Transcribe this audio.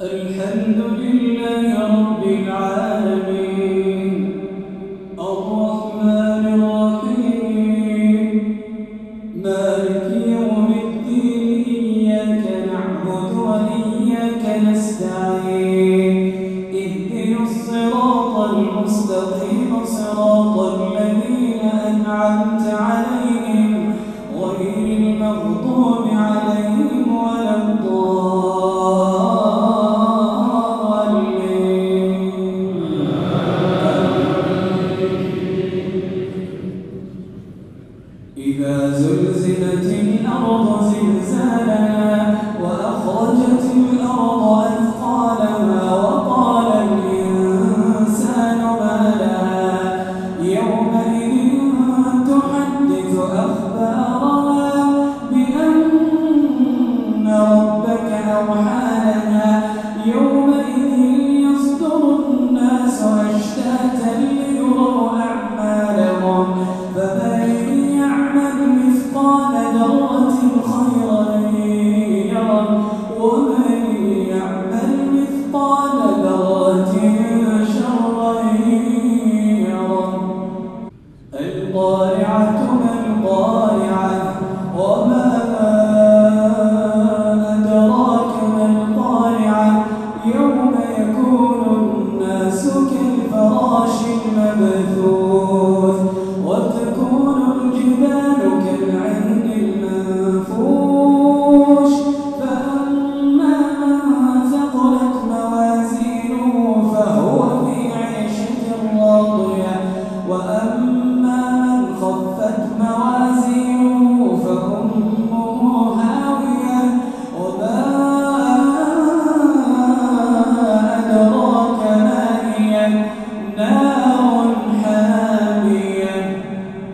الحمد لله رب العالمين. الرحمن الرحيم. مالك يوم الدين إياك نعبد وإياك نستعين. الصراط المستقيم صراط الذين وزلزلت الأرض زلزالها 네.